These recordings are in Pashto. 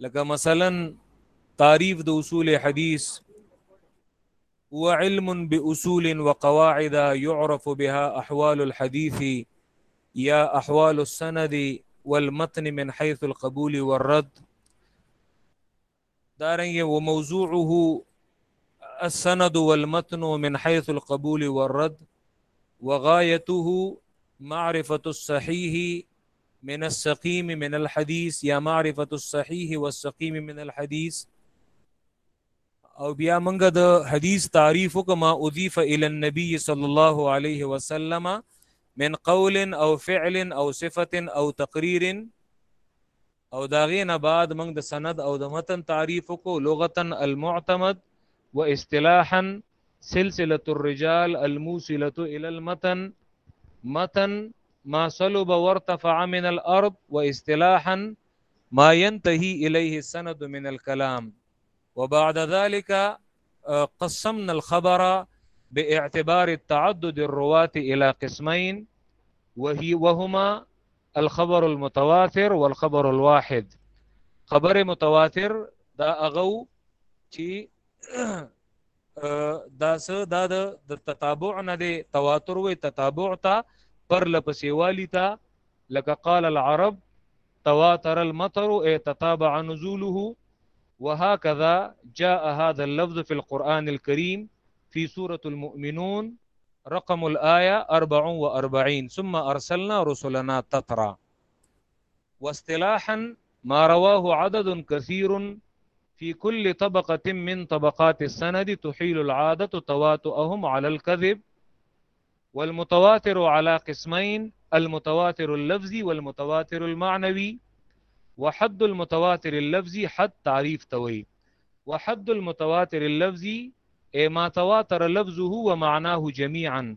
لکه مثلا تعریف د اصول حدیث علم باصول وقواعد يعرف بها احوال الحديث يا احوال السند والمتن من حيث القبول والرد دارنګ وموضوعه السند والمتن من حيث القبول والرد وغايته معرفه الصحيح من السقيم من الحديث يا معرفة الصحيح والسقيم من الحديث او بيا منګه د حديث تعريفك ما اضيف الى النبي صلى الله عليه وسلم من قول او فعل او صفه او تقرير او داغين بعد موږ د سند او دمتن تعريفك لغة المعتمد واستلاحا سلسله الرجال الموصله الى المتن متن ما صلب وارتفع من الأرض واصطلاحا ما ينتهي إليه السند من الكلام وبعد ذلك آه، قسمنا الخبر باعتبار التعدد الرواة إلى قسمين وهي وهما الخبر المتواتر والخبر الواحد خبر متواتر دا أغو تي آه، دا سو دا دا تتابع نه تواتر وي تتابع پرله پسې والی تا لکه قال العرب تواتر المطر اي تتابع نزوله وهكذا جاء هذا اللفظ في القرآن الكريم في سورة المؤمنون رقم الآية 44 ثم أرسلنا رسلنا تترى واصطلاحا ما رواه عدد كثير في كل طبقة من طبقات السند تحيل العادة تواتؤهم على الكذب والمتواتر على قسمين المتواتر اللفظي والمتواتر المعنوي وحد المتواتر اللفظي حد تعريف توي وحد المتواتر اللفظي إيه ما تواتر لفظه ومعناه جميعا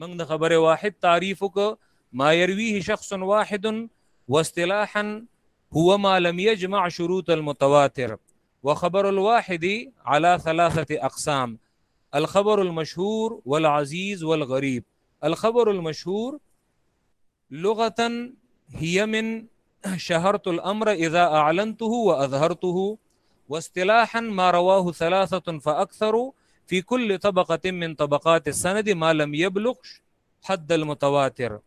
موږ د واحد تعريفك ما يرويه شخص واحد واصطلاحا هو ما لم يجمع شروط المتواتر وخبر الواحد على ثلاثه اقسام الخبر المشهور والعزيز والغريب الخبر المشهور لغه هي من شهرت الأمر إذا أعلنته وأظهرته واصطلاحا ما رواه ثلاثة فأكثر في كل طبقة من طبقات السند ما لم يبلغ حد المتواتر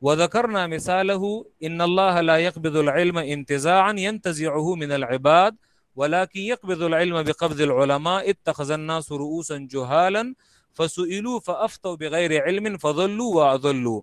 وذكرنا مثاله إن الله لا يقبض العلم انتزاعا ينتزعه من العباد ولكن يقبض العلم بقبض العلماء اتخذ الناس رؤوسا جهالا فسئلوا فأفتوا بغير علم فضلوا وأضلوا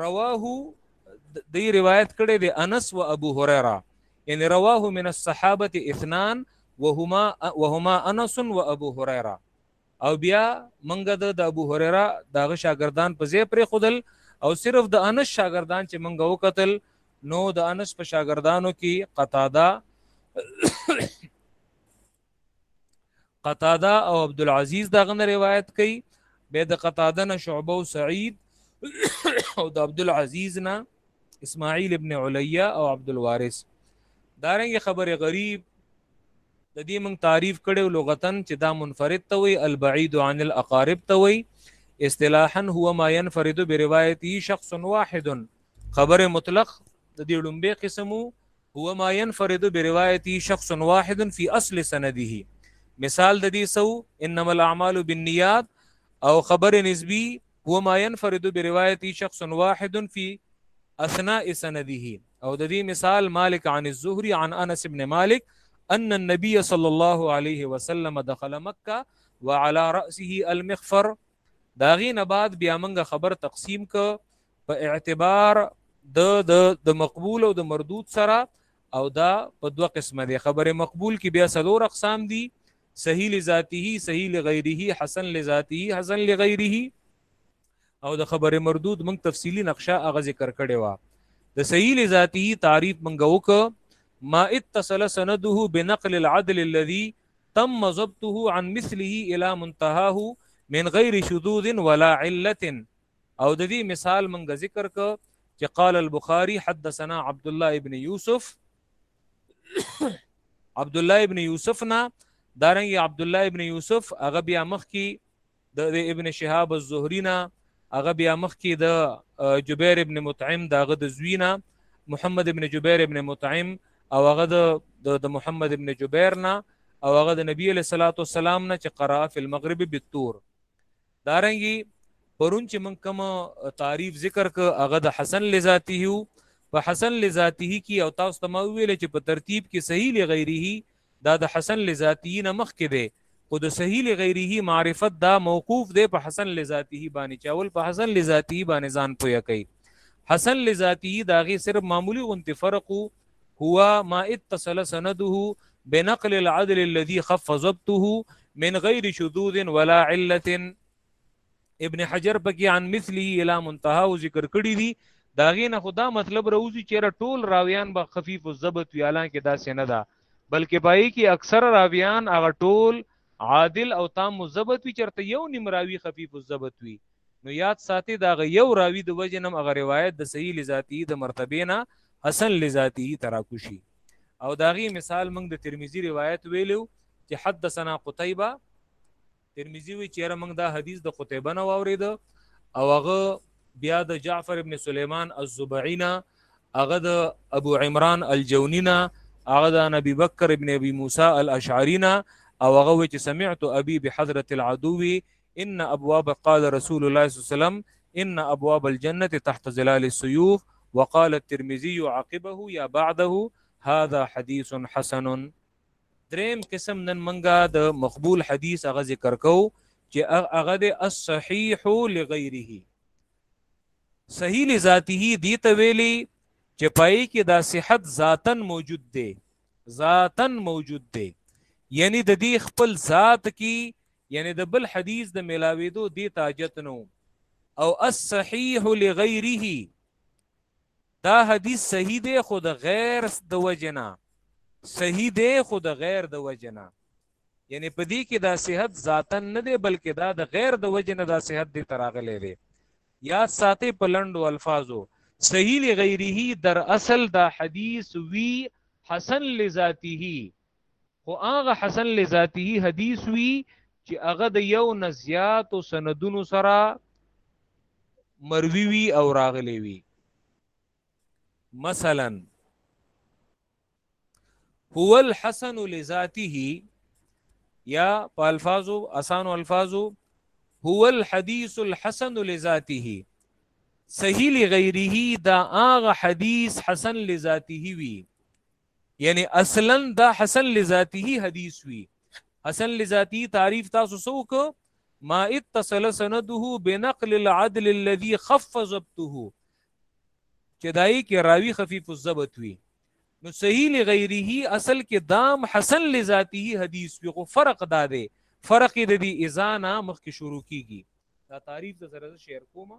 رواه دی روایت کړی دی انس و ابو هريره یعنی رواه من الصحابه اثنان وهما وهما انس و ابو هريره او بیا منګه د ابو هريره دغه شاګردان په ځای پرې خودل او صرف د انس شاګردان چې منګه وکتل نو د انس په شاګردانو کې قتاده قتاده او عبد العزيز دا غنه روایت کوي به د قتاده نه شعبه او سعید او د عبد العزيز نه اسماعیل ابن علیا او عبد الوارث دارنګ خبره غریب د دې مونږ تعریف کړو لغتن چې دا منفرد ته وي البعید عن الاقارب ته وي اصطلاحا هو ما ينفرد بروايته شخص واحد خبر مطلق د دې لومبه قسمو هو ما ينفرد بروايته شخص واحد في اصل سنده مثال د دې سو انما الاعمال بالنيات او خبر نسبی هو ما ينفرد بروايته شخص واحد في اثناء سنده او د دې مثال مالک عن الزهري عن انس بن مالك ان النبي صلى الله عليه وسلم دخل مكه وعلى راسه المغفر داغي نه بعد بیا موږ خبر تقسیم ک په اعتبار د د د مقبول او د مردود سره او دا په دوه قسمه دي خبره مقبول کې بیا څلور اقسام دي صحیح لذاته صحیح لغیره حسن لذاته حسن لغیره او د خبره مردود موږ تفصیلی نقشه اغه ذکر کړي وا د صحیح لذاته تعریف موږ وک ما اتصل سنده بنقل العدل الذي تم ضبطه عن مثله الى منتهاه من غير شذوذ ولا عله او د دې مثال مونږ ذکر کو چې قال البخاري حدثنا عبد الله ابن يوسف عبد الله ابن يوسف نه دارنګ عبد الله ابن يوسف هغه بیا مخ کی د ابن شهاب الزهري نه هغه بیا مخ کی د جبیر ابن مطعم داغه د زوینه محمد ابن جبیر ابن مطعم او هغه د محمد ابن جبیر نه او هغه د نبی له صلوات والسلام نه چې قرأ فی المغرب بالتور دارنګه پرون چې موږ کوم تعریف ذکر ک هغه د حسن لذاته وو په حسن لذاته کې او تاسو ته ما ویل چې په ترتیب کې صحیح لغیره دا د حسن لذاته نه مخ کې دی خو د صحیح لغیره معرفت دا موقوف دی په حسن لذاته باندې چاول په حسن لذاته باندې ځان پویا کوي حسن لذاته داغه صرف معمولی غونتی فرق هو ما اتصل سنده بنقل العدل الذي خف ضبطه من غير شذوذ ولا علة ابن حجر پکې عن مثله الى منتهى ذکر کړی دی دا غینه خدا مطلب روزي چې ټول راویان به خفیف الضبط وی حالانکه دا سینه ده بلکې پای کې اکثر راویان هغه ټول عادل او تام الضبط وی چرته یو نیم راوی خفیف الضبط وی نو یاد ساتي دا غ یو راوی د وجنم هغه روایت د صحیح لذاتی د مرتبه نه حسن لذاتی تراکوشي او داغي مثال موږ د ترمذی روایت ویلو چې حدثنا قتيبه ترمذی وی چیرې موږ دا حدیث د قتيبه نه واورید او هغه بیا د جعفر ابن سليمان الزبعینا هغه د ابو عمران الجونینا هغه د نبی بکر ابن ابي موسی الاشعرینا او هغه چې سمعت ابي بحضرت العدو ان ابواب قال رسول الله صلی الله علیه وسلم ان ابواب الجنه تحت ظلال السيوف وقال الترمذي عقبه يا بعده هذا حديث حسن دریم قسم نن منګه د مقبول حدیث هغه ذکر کو چې هغه د الصحيح لغيره صحیح لذاته دی ته ویلی چې پای کې دا صحت ذاتن موجود دی ذاتن موجود دی یعنی د دې خپل ذات کې یعنی د بل حدیث د ملاویدو دی تاجت نو او الصحیح لغیره دا حدیث صحیح دی خو د غیر د وجنا صحیح دی خو د غیر د وجنا یعنی په دې کې دا صحت ذاتا نه دی بلکې دا د غیر د وجنا دا صحت دی تراغلې دی یاد ساتي په لندو الفاظو صحیح لغیره در اصل دا حدیث وی حسن لذاته خو هغه حسن لذاته حدیث وی چې هغه د یو نزیات او سندونو سره مروی وی او راغلی وی مثلا هو الحسن لذاته یا په الفاظو اسانو الفاظو هو الحديث الحسن لذاته صحیح لغیره دا هغه حدیث حسن لذاته وی یعنی اصلا دا حسن لذاته حدیث وی حسن لذاته تعریف تاسو سو کو ما اتصل سنده بنقل العدل الذي خف ضبطه چې دای کې راوی خفیف الضبط وی نو صحیح لغیره اصل کې دام حسن لذاته حدیث وی خو فرق دا دی فرق د دې اذانا مخ کې شروع کیږي دا تعریف د سره شعر کومه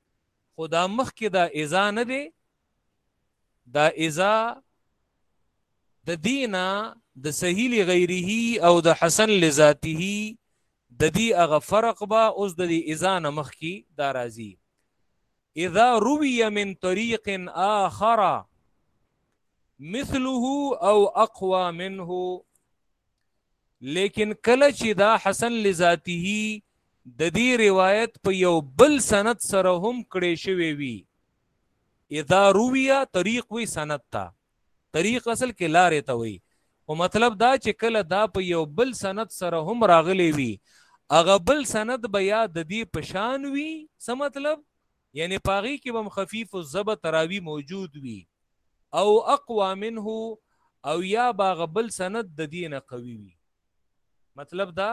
خو دا مخکې دا ازا نه دی دا ازا د دینا د سهیل غیره او د حسن لذاته د دې هغه فرق با اوس د دې ازا نه مخکې دا راځي اذا روي من طريق آخر مثله او اقوى منه لیکن کله چې دا حسن لذاته د دې روایت په یو بل سند سره هم کړي شوی وي اذا رویا طریق وی سند تا طریق اصل کې لارې ته وي او مطلب دا چې کله دا په یو بل سند سره هم راغلی وي اغه بل سند بیا د دې پشان وي څه مطلب یعنی په هغه کې هم خفیف الضبط راوی موجود وی او اقوا منه او یا باغ بل سند د دین قوی وی مطلب دا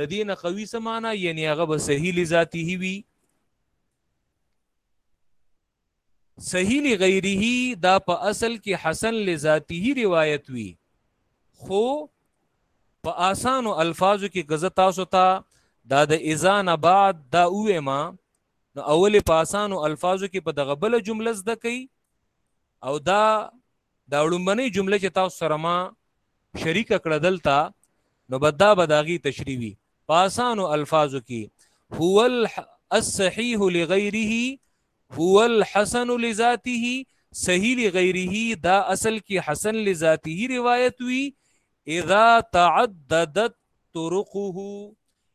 د دین قوی سمانا یعنی هغه به صحیح لذاته وی صحیح لغیره دا په اصل کې حسن لذاته روایت وی خو په آسانو الفاظو کې غزه تاسو ته دا د اذان بعد دا اوه ما نو اول په اسانو الفاظو کې په دغه بل جمله زده کوي او دا دا وړومبنې جمله چې تاسو سره ما شریک کړه دلته نو بدا بداغي تشریح وي په اسانو الفاظو کې هو الصحيح لغيره هو الحسن لذاته صحیح لغیره دا اصل کې حسن لذاته روایت وی اذا تعددت طرقه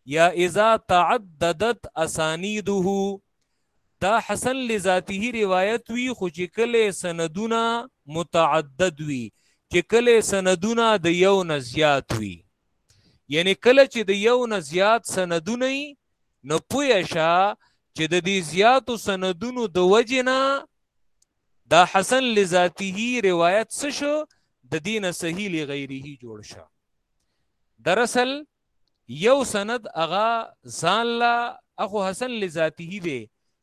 یا اذا تعددت اسانیده دا حسن لذاته روایت وی خو چې کله سندونه متعدد وی چې کله سندونه د یو نه زیات وی یعنی کله چې د یو نه زیات سندونه نو پوه شه چې د دې زیاتو سندونو د وجنه دا حسن لذاته روایت څه شو د دین صحیح لغیره جوړ شو دراصل یو سند اغا ځان لا اخو حسن لذاته دی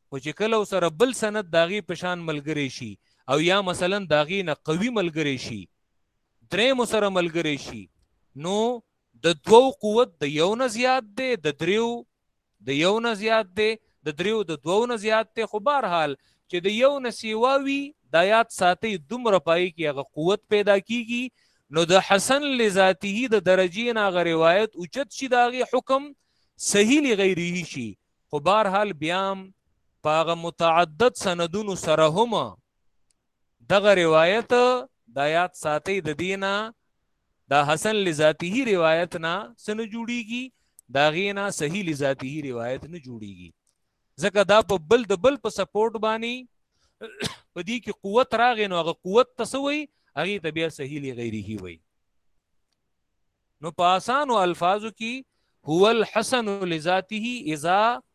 خو چې کله سره بل سند داغي پشان ملګری شي او یا مثلا داغي نه قوي ملګری شي درې مو سره ملګری شي نو د دوو قوت د یو نه زیات دی د دریو د یو نه زیات دی د دریو د دوو نه زیات دی خو بهر حال چې د یو نه سیوا وي د یاد ساتي دومره پای کې هغه قوت پیدا کیږي نو د حسن لذاته د درجې نه غ روایت اوچت شي داغي حکم صحیح لغیره شي خو بهر حال بیا پاغه متعدد سندونو سره هم دغه روایت دا یاد ساتي د دینه دا حسن لذاته روایت نه سن جوړیږي دا غینا صحیح لذاته روایت نه جوړیږي ځکه دا په بل د بل په سپورټ باندې په دې کې قوت راغی نو هغه قوت تسوي هغه ته بیا صحیح لی غیره هی وي نو په آسانو الفاظو کې هو الحسن لذاته اذا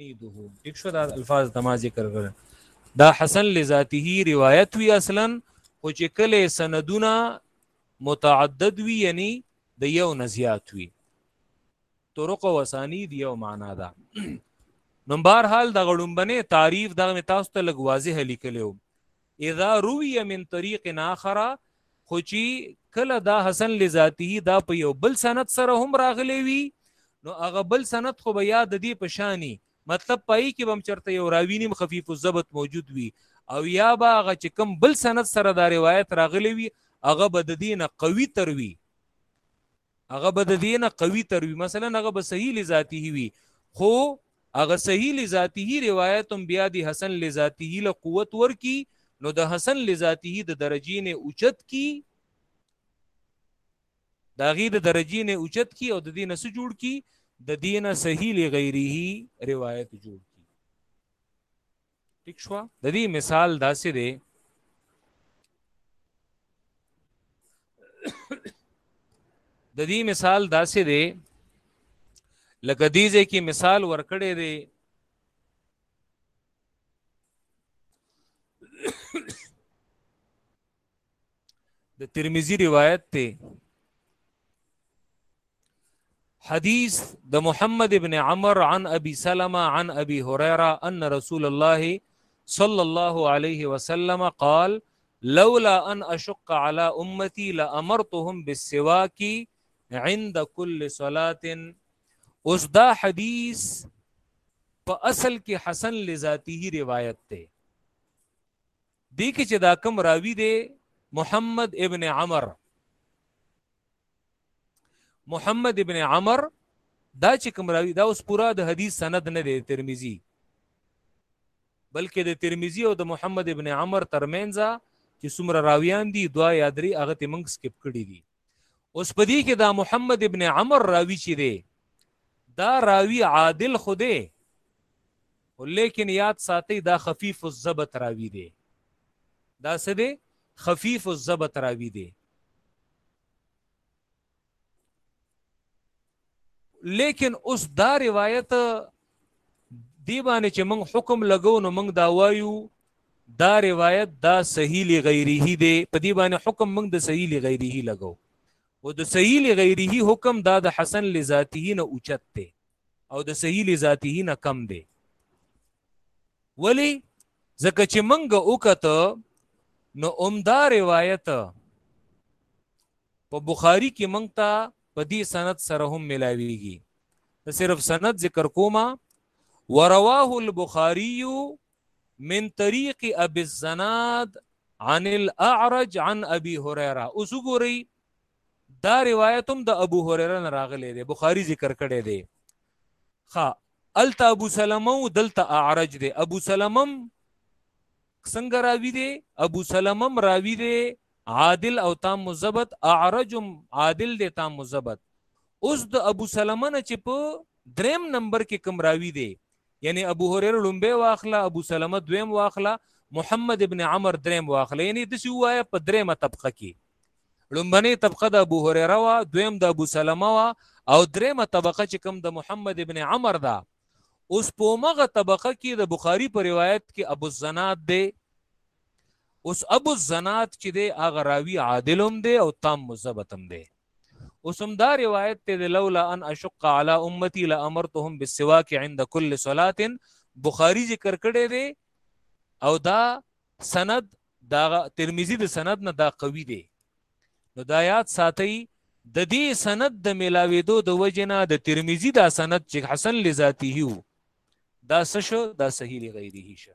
نیده ټیک شو دا الفاظ تما ذکر کړ دا حسن لذاته روایت وی اصلا خو چې کله سندونه متعدد وی یعنی د یو نزیات وی طرق و اسانید یو معنا ده نو بهر حال د غړومبنه تعریف دغه تاسو ته لګ واضح لیکلو اذا روی من طریق آخر خو چی کله دا حسن لذاته دا په یو بل سند سره هم راغلی وي نو هغه بل سند خو به یاد دی په شانی مطلب پای کې بم چرته یو راوی نیم خفیف الضبط موجود وي او یا با هغه چې کم بل سند سره دا روایت راغلی وي هغه به د دینه قوي تر وي هغه به د دې نه قوي تر وي مثلا هغه به صحیح لذاته وي خو هغه صحیح لذاته روایت هم بیا د حسن لذاته له قوت ورکی نو د حسن لذاته د درجې نه اوچت کی دا غي د درجې نه اوچت کی او د دې نه جوړ کی د دینه صحیح لغیره روایت جوړ کی ټیک شو د دې مثال داسې دی د دې مثال داسې دی لکه دې ځکه مثال ورکړې دی د ترمذی روایت ته حدیث د محمد ابن عمر عن ابي سلمہ عن ابي هريره ان رسول الله صلى الله عليه وسلم قال لولا ان اشق على امتي لامرتهم بالسواك عند كل صلاه اوس دا حدیث په اصل کې حسن لذاته روایت ته دې کې چې دا کم راوی دی محمد ابن عمر محمد ابن عمر دا چې کوم راوي دا اوس پورا د حدیث سند نه دی ترمذی بلکې د ترمذی او د محمد ابن عمر ترمنځ چې څومره راویان دي دوا یا درې هغه ته موږ سکپ کړی دي اوس په دې کې دا محمد ابن عمر راوی چې دی دا راوی عادل خو دی لیکن یاد ساتي دا خفیف الضبط راوی دی دا څه دی خفیف الضبط راوی دی لیکن اوس دا روایت دی باندې چې موږ حکم لګو نو موږ دا وایو دا روایت دا صحیح لغیره دی په دی باندې حکم موږ د صحیح لغیره لګو او د صحیح لغیره حکم دا د حسن لذاته نه اوچت دی او د صحیح لذاته نه کم دی ولی ځکه چې موږ وکته نو اومدا روایت په بخاری کې مونږ ته په دې سند سره هم ملاویږي ته صرف سند ذکر کوما ورواه البخاری من طریق ابي الزناد عن الاعرج عن ابي هريره اوس وګورئ دا روایت هم د ابو هريره نه راغلی دی بخاری ذکر کړی دی خا التا ابو سلمه او دلتا اعرج دی ابو سلمم څنګه راوی دی ابو سلمم راوی دی عادل او تام مزبط اعرج عادل دی تام مزبط اوس د ابو سلمه نه چې په دریم نمبر کې کم راوی دی یعنی ابو هريره لومبه واخله ابو سلمه دویم واخله محمد ابن عمر دریم واخله یعنی د سی وایا په دریمه طبقه کې لومبنه طبقه د ابو هريره وا دویم د ابو سلمه وا او دریمه طبقه چې کم د محمد ابن عمر دا اوس په مغه طبقه کې د بخاری په روایت کې ابو الزناد دی اوس ابو الزناد چې دی هغه راوی عادل هم دی او تام مزبت هم دی اوس هم دا روایت ته دی لولا ان اشق علی امتی لامرتهم بالسواک عند كل صلاه بخاری ذکر کړی دی او دا سند دا ترمذی د سند نه دا قوی دی نو دا یاد ساتي د دې سند د ملاویدو د وجنه د ترمذی دا سند چې حسن لذاته دا سشو دا صحیح لغیره شه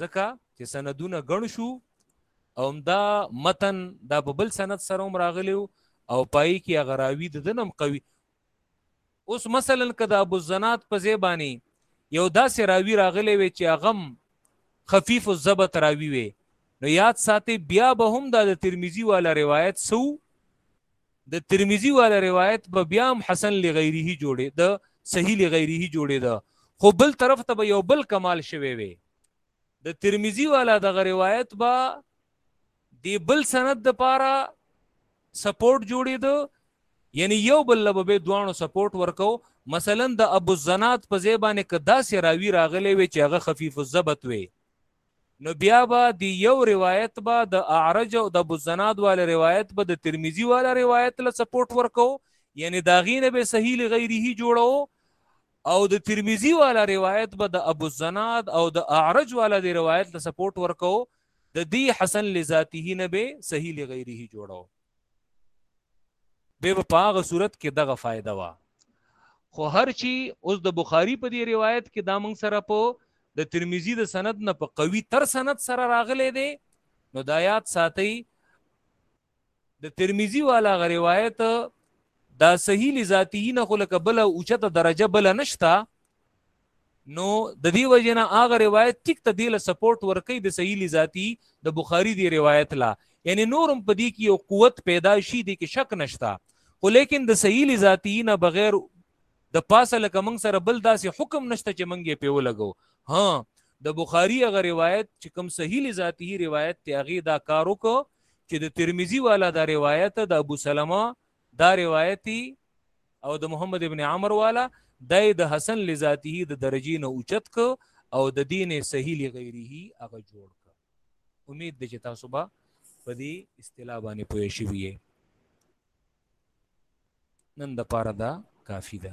ځکه چې سندونه ګڼ شو او دا متن دا په بل سند سره هم راغلی او پای کې هغه راوي د دنم قوي اوس مثلا کدا ابو الزناد په زیبانی یو داسې راوي راغلی وي چې هغه خفیف الزبط راوي وي نو یاد ساتي بیا به هم دا د ترمذی والا روایت سو د ترمذی والا روایت به بیا هم حسن لغیره جوړې د صحیح لغیره جوړې ده خو بل طرف ته به یو بل کمال شوی وي د ترمذی والا دغه روایت با دی بل سند د پاره سپورټ جوړې ده یعنی یو بل لبه به دوانو سپورټ ورکو مثلا د ابو الزناد په ځای باندې کدا سی راوی راغلی وي چې هغه خفیف الزبط وي نو بیا به د یو روایت به د اعرج او د ابو زناد والا روایت به د ترمذی والا روایت له سپورټ ورکو یعنی دا غینه به صحیح لغیره جوړو او د ترمذی والا روایت به د ابو زناد او د اعرج والا د روایت له سپورټ ورکو د دی حسن لذاته نه به صحیح لغیره جوړو به په هغه صورت کې دغه فائدہ وا خو هر چی اوس د بخاری په دی روایت کې دا موږ سره په د ترمذی د سند نه په قوي تر سند سره راغلي دي نو د آیات ساتي د ترمذی والا غ روایت دا صحیح لذاتی نه خو لکه بل اوچته درجه بل نشتا نو د دې وجنه هغه روایت ټیک ته دی له سپورټ ورکې د صحیح لذاتی د بخاری دی روایت لا یعنی نورم پدی کې یو قوت پیدا شي د کې شک نشتا خو لیکن د صحیح لذاتی نه بغیر د پاسه لکه موږ سره بل داسې حکم نشته چې موږ په ولګو ها د بخاری هغه روایت چې کوم صحیح لذاتی روایت ته هغه دا کار وکړو چې د ترمذی والا دا روایت د ابو سلمہ دا روایتي او د محمد ابن عمر والا دای د حسن لذاته د درجې نه اوچت کو او د دین صحیح لغیره هغه جوړ کو امید د چې تاسو به په دې اصطلاح باندې پوه شئ نن د پاره دا کافی ده